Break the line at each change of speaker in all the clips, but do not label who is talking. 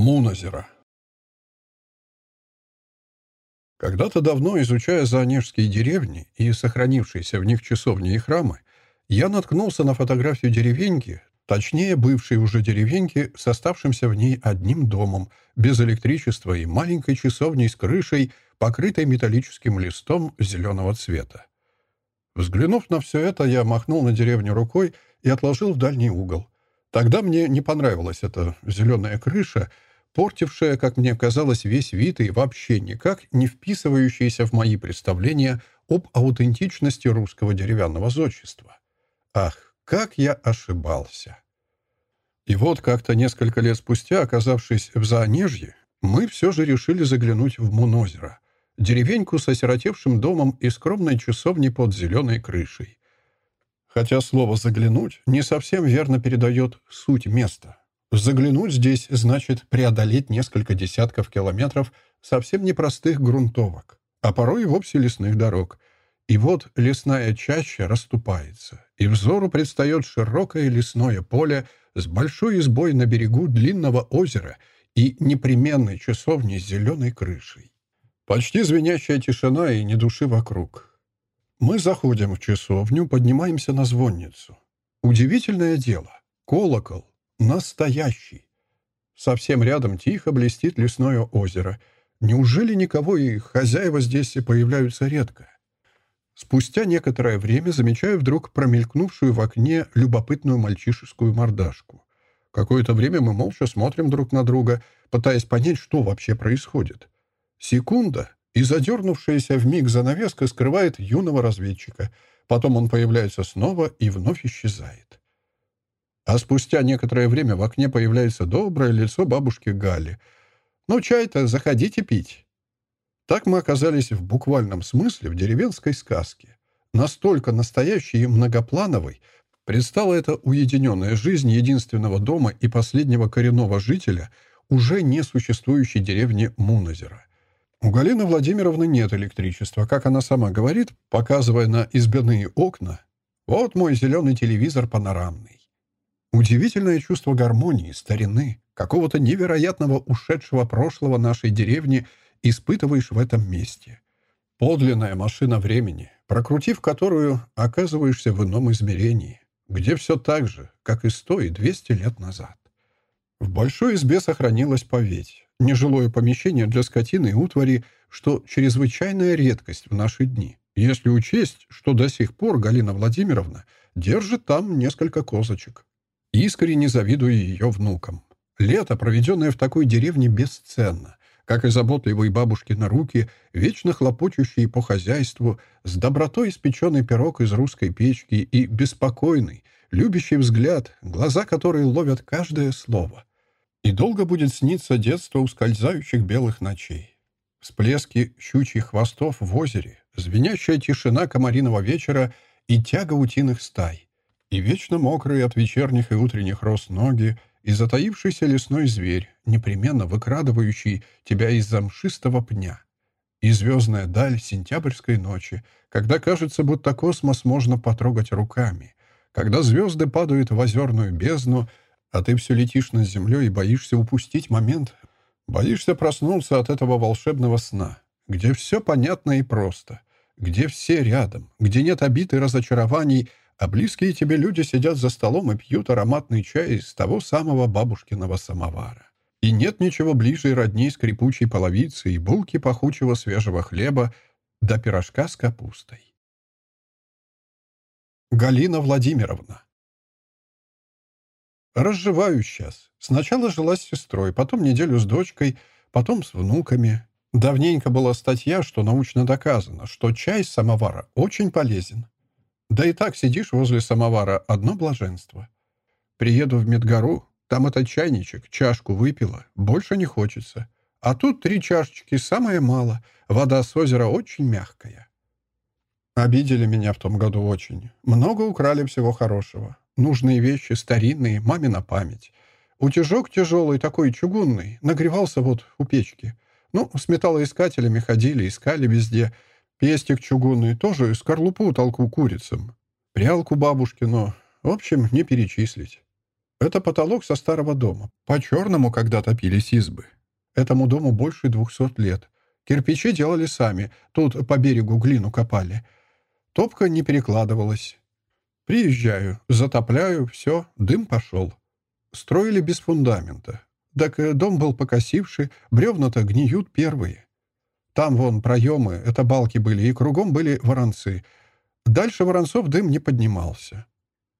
Мунозеро. Когда-то давно, изучая заонежские деревни и сохранившиеся в них часовни и храмы, я наткнулся на фотографию деревеньки, точнее, бывшей уже деревеньки, с оставшимся в ней одним домом, без электричества и маленькой часовней с крышей, покрытой металлическим листом зеленого цвета. Взглянув на все это, я махнул на деревню рукой и отложил в дальний угол. Тогда мне не понравилась эта зеленая крыша, портившая, как мне казалось, весь вид и вообще никак не вписывающаяся в мои представления об аутентичности русского деревянного зодчества. Ах, как я ошибался! И вот как-то несколько лет спустя, оказавшись в Заонежье, мы все же решили заглянуть в Мунозеро, деревеньку с осиротевшим домом и скромной часовней под зеленой крышей. Хотя слово «заглянуть» не совсем верно передает суть места. Заглянуть здесь значит преодолеть несколько десятков километров совсем непростых грунтовок, а порой и вовсе лесных дорог. И вот лесная чаща расступается, и взору предстает широкое лесное поле с большой избой на берегу длинного озера и непременной часовней с зеленой крышей. Почти звенящая тишина и ни души вокруг. Мы заходим в часовню, поднимаемся на звонницу. Удивительное дело. Колокол. Настоящий. Совсем рядом тихо блестит лесное озеро. Неужели никого и хозяева здесь появляются редко? Спустя некоторое время замечаю вдруг промелькнувшую в окне любопытную мальчишескую мордашку. Какое-то время мы молча смотрим друг на друга, пытаясь понять, что вообще происходит. Секунда, и задернувшаяся вмиг занавеска скрывает юного разведчика. Потом он появляется снова и вновь исчезает. А спустя некоторое время в окне появляется доброе лицо бабушки Гали. «Ну, чай-то заходите пить». Так мы оказались в буквальном смысле в деревенской сказке. Настолько настоящей и многоплановой предстала эта уединенная жизнь единственного дома и последнего коренного жителя уже не существующей деревни Мунозера. У Галины Владимировны нет электричества, как она сама говорит, показывая на избяные окна. Вот мой зеленый телевизор панорамный. Удивительное чувство гармонии, старины, какого-то невероятного ушедшего прошлого нашей деревни испытываешь в этом месте. Подлинная машина времени, прокрутив которую, оказываешься в ином измерении, где все так же, как и сто и двести лет назад. В большой избе сохранилась поветь, нежилое помещение для скотины и утвари, что чрезвычайная редкость в наши дни, если учесть, что до сих пор Галина Владимировна держит там несколько козочек. Искренне завидую ее внукам. Лето, проведенное в такой деревне, бесценно, как и заботливые бабушки на руки, вечно хлопочущие по хозяйству, с добротой испеченный пирог из русской печки и беспокойный, любящий взгляд, глаза которые ловят каждое слово. И долго будет сниться детство ускользающих белых ночей. Всплески щучьих хвостов в озере, звенящая тишина комариного вечера и тяга утиных стай, и вечно мокрые от вечерних и утренних роз ноги, и затаившийся лесной зверь, непременно выкрадывающий тебя из замшистого пня, и звездная даль сентябрьской ночи, когда кажется, будто космос можно потрогать руками, когда звезды падают в озерную бездну, а ты все летишь над землей и боишься упустить момент. Боишься проснуться от этого волшебного сна, где все понятно и просто, где все рядом, где нет обид и разочарований, а близкие тебе люди сидят за столом и пьют ароматный чай из того самого бабушкиного самовара. И нет ничего ближе и родней скрипучей половицы и булки пахучего свежего хлеба до пирожка с капустой. Галина Владимировна Разживаю сейчас. Сначала жила с сестрой, потом неделю с дочкой, потом с внуками. Давненько была статья, что научно доказано, что чай с самовара очень полезен. Да и так сидишь возле самовара — одно блаженство. Приеду в Медгору, там этот чайничек, чашку выпила, больше не хочется. А тут три чашечки, самое мало. Вода с озера очень мягкая. Обидели меня в том году очень. Много украли всего хорошего. Нужные вещи, старинные, мамина память. Утюжок тяжелый, такой чугунный, нагревался вот у печки. Ну, с металлоискателями ходили, искали везде. Пестик чугунный, тоже скорлупу толку курицам. Прялку бабушкину. В общем, не перечислить. Это потолок со старого дома. По-черному когда топились избы. Этому дому больше двухсот лет. Кирпичи делали сами. Тут по берегу глину копали. Топка не перекладывалась. Приезжаю, затопляю, все, дым пошел. Строили без фундамента. Так э, дом был покосивший, бревна-то гниют первые. Там вон проемы, это балки были, и кругом были воронцы. Дальше воронцов дым не поднимался.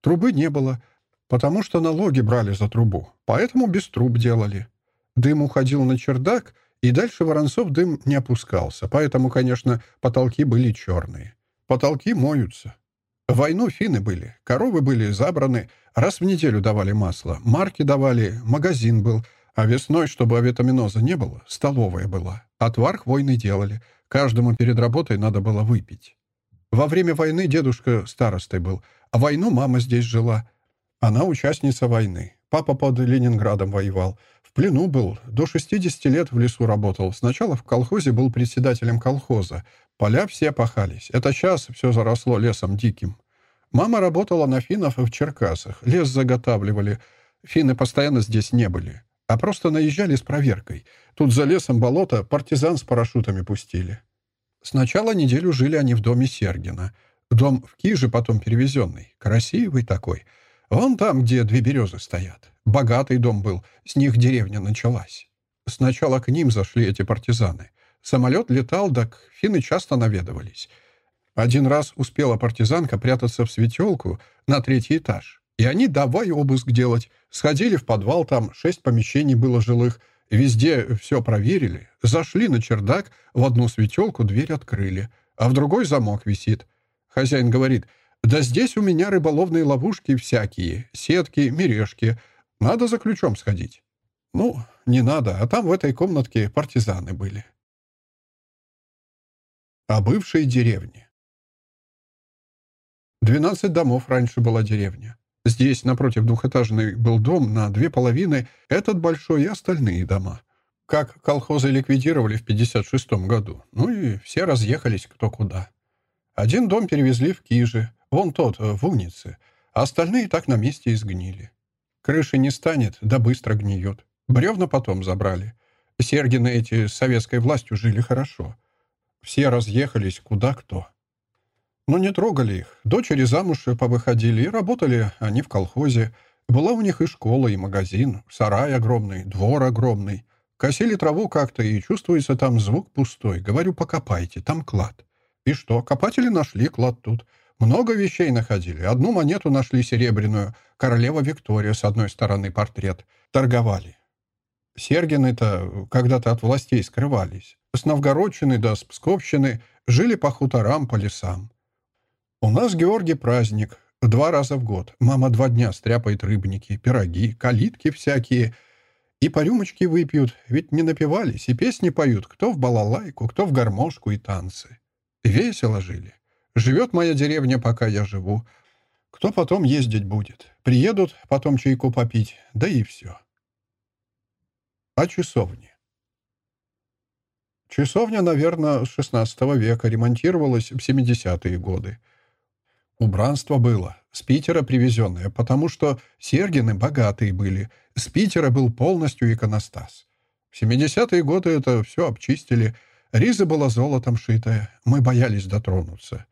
Трубы не было, потому что налоги брали за трубу, поэтому без труб делали. Дым уходил на чердак, и дальше воронцов дым не опускался, поэтому, конечно, потолки были черные. Потолки моются. В войну финны были, коровы были забраны, раз в неделю давали масло, марки давали, магазин был, а весной, чтобы авитаминоза не было, столовая была. Отвар хвойный делали. Каждому перед работой надо было выпить. Во время войны дедушка старостой был, а войну мама здесь жила. Она участница войны. Папа под Ленинградом воевал. В плену был. До 60 лет в лесу работал. Сначала в колхозе был председателем колхоза. Поля все пахались. Это сейчас все заросло лесом диким. Мама работала на финнов в Черкасах. Лес заготавливали. Финны постоянно здесь не были, а просто наезжали с проверкой. Тут за лесом болото партизан с парашютами пустили. Сначала неделю жили они в доме Сергина. Дом в Киже потом перевезенный. Красивый такой. Вон там, где две березы стоят. Богатый дом был, с них деревня началась. Сначала к ним зашли эти партизаны. Самолет летал, так финны часто наведывались. Один раз успела партизанка прятаться в светелку на третий этаж. И они давай обыск делать. Сходили в подвал, там шесть помещений было жилых. Везде все проверили. Зашли на чердак, в одну светелку дверь открыли, а в другой замок висит. Хозяин говорит, «Да здесь у меня рыболовные ловушки всякие, сетки, мережки. Надо за ключом сходить». Ну, не надо, а там в этой комнатке партизаны были. О бывшей деревне. Двенадцать домов раньше была деревня. Здесь, напротив двухэтажный, был дом на две половины, этот большой и остальные дома. Как колхозы ликвидировали в 56 году. Ну и все разъехались кто куда. Один дом перевезли в Кижи, вон тот, в Унице, а остальные так на месте и сгнили. Крыши не станет, да быстро гниет. Бревна потом забрали. Сергины эти с советской властью жили хорошо. Все разъехались куда кто. Но не трогали их. Дочери замуж повыходили, и работали они в колхозе. Была у них и школа, и магазин, сарай огромный, двор огромный. Косили траву как-то, и чувствуется там звук пустой. Говорю, покопайте, там клад. И что, копатели нашли клад тут. Много вещей находили. Одну монету нашли серебряную. Королева Виктория, с одной стороны, портрет. Торговали. Сергины-то когда-то от властей скрывались. С Новгородчины да с Псковщины жили по хуторам, по лесам. У нас, Георгий, праздник. Два раза в год. Мама два дня стряпает рыбники, пироги, калитки всякие. И по рюмочке выпьют, ведь не напивались, и песни поют, кто в балалайку, кто в гармошку и танцы. Весело жили. Живет моя деревня, пока я живу. Кто потом ездить будет? Приедут, потом чайку попить, да и все. О часовне. Часовня, наверное, с XVI века ремонтировалась в 70-е годы. Убранство было, с Питера привезенное, потому что Сергины богатые были. С Питера был полностью иконостас. В 70-е годы это все обчистили. Риза была золотом шитая. Мы боялись дотронуться.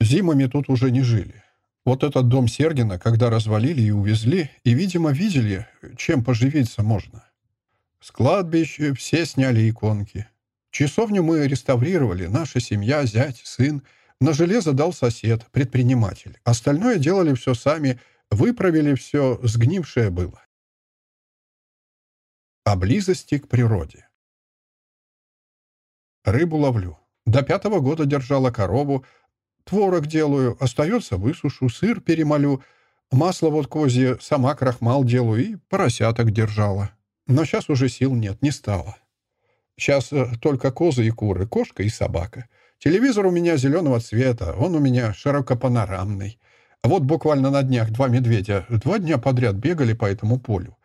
Зимами тут уже не жили. Вот этот дом Сергина, когда развалили и увезли, и, видимо, видели, чем поживиться можно. С кладбищ все сняли иконки. Часовню мы реставрировали, наша семья, зять, сын — на железо дал сосед, предприниматель. Остальное делали все сами, выправили все, сгнившее было. О близости к природе. Рыбу ловлю. До пятого года держала корову. Творог делаю, остается высушу, сыр перемолю. Масло вот козье, сама крахмал делаю и поросяток держала. Но сейчас уже сил нет, не стало. Сейчас э, только козы и куры, кошка и собака — Телевизор у меня зеленого цвета, он у меня широкопанорамный. Вот буквально на днях два медведя два дня подряд бегали по этому полю.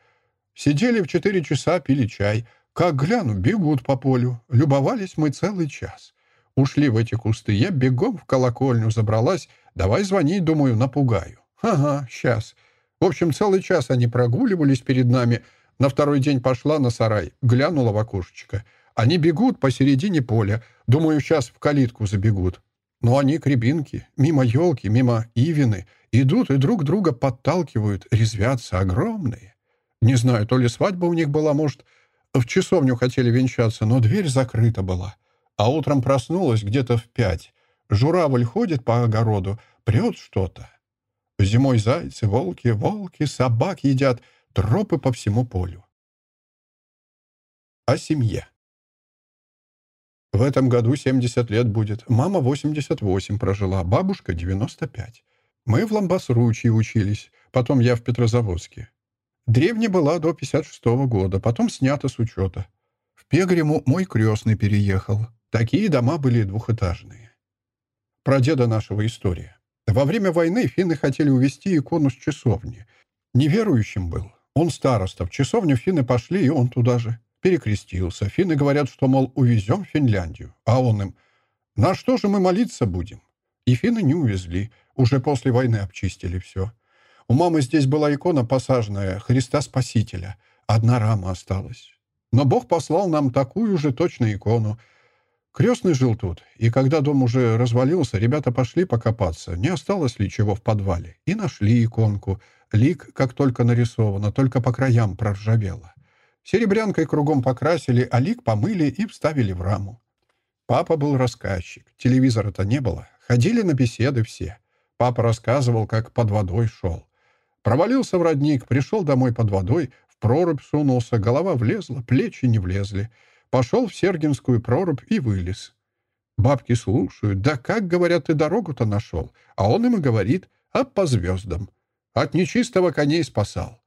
Сидели в четыре часа, пили чай. Как гляну, бегут по полю. Любовались мы целый час. Ушли в эти кусты. Я бегом в колокольню забралась. Давай звонить, думаю, напугаю. Ага, сейчас. В общем, целый час они прогуливались перед нами. На второй день пошла на сарай, глянула в окошечко. Они бегут посередине поля. Думаю, сейчас в калитку забегут. Но они к рябинке, мимо елки, мимо ивины, идут и друг друга подталкивают, резвятся огромные. Не знаю, то ли свадьба у них была, может, в часовню хотели венчаться, но дверь закрыта была. А утром проснулась где-то в пять. Журавль ходит по огороду, прет что-то. Зимой зайцы, волки, волки, собак едят, тропы по всему полю. О семье. В этом году 70 лет будет. Мама 88 прожила, бабушка 95. Мы в Ламбасручье учились, потом я в Петрозаводске. Древняя была до 56 -го года, потом снята с учета. В Пегриму мой крестный переехал. Такие дома были двухэтажные. Про деда нашего история. Во время войны финны хотели увезти икону с часовни. Неверующим был. Он староста. В часовню финны пошли, и он туда же. Перекрестился. Финны говорят, что, мол, увезем Финляндию. А он им, на что же мы молиться будем? И финны не увезли. Уже после войны обчистили все. У мамы здесь была икона посаженная, Христа Спасителя. Одна рама осталась. Но Бог послал нам такую же точно икону. Крестный жил тут, и когда дом уже развалился, ребята пошли покопаться, не осталось ли чего в подвале, и нашли иконку. Лик, как только нарисовано, только по краям проржавело. Серебрянкой кругом покрасили, а лик помыли и вставили в раму. Папа был рассказчик, телевизора-то не было. Ходили на беседы все. Папа рассказывал, как под водой шел. Провалился в родник, пришел домой под водой, в прорубь сунулся, голова влезла, плечи не влезли. Пошел в Сергинскую прорубь и вылез. Бабки слушают. Да как, говорят, ты дорогу-то нашел? А он им и говорит, а по звездам. От нечистого коней спасал.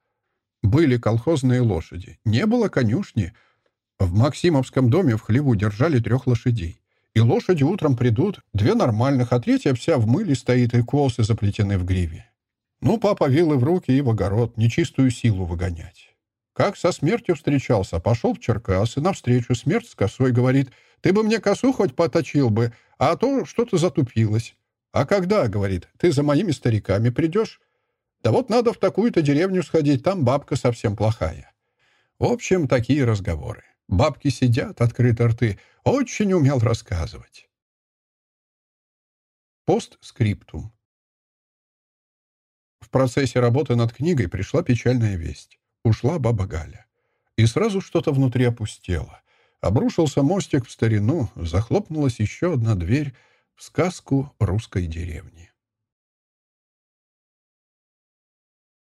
Были колхозные лошади. Не было конюшни. В Максимовском доме в хлеву держали трех лошадей. И лошади утром придут, две нормальных, а третья вся в мыле стоит, и косы заплетены в гриве. Ну, папа вилы в руки и в огород, нечистую силу выгонять. Как со смертью встречался, пошел в Черкасы, навстречу смерть с косой, говорит, «Ты бы мне косу хоть поточил бы, а то что-то затупилось». «А когда, — говорит, — ты за моими стариками придешь?» Да вот надо в такую-то деревню сходить, там бабка совсем плохая. В общем, такие разговоры. Бабки сидят, открыты рты. Очень умел рассказывать. Постскриптум. В процессе работы над книгой пришла печальная весть. Ушла баба Галя. И сразу что-то внутри опустело. Обрушился мостик в старину, захлопнулась еще одна дверь в сказку русской деревни.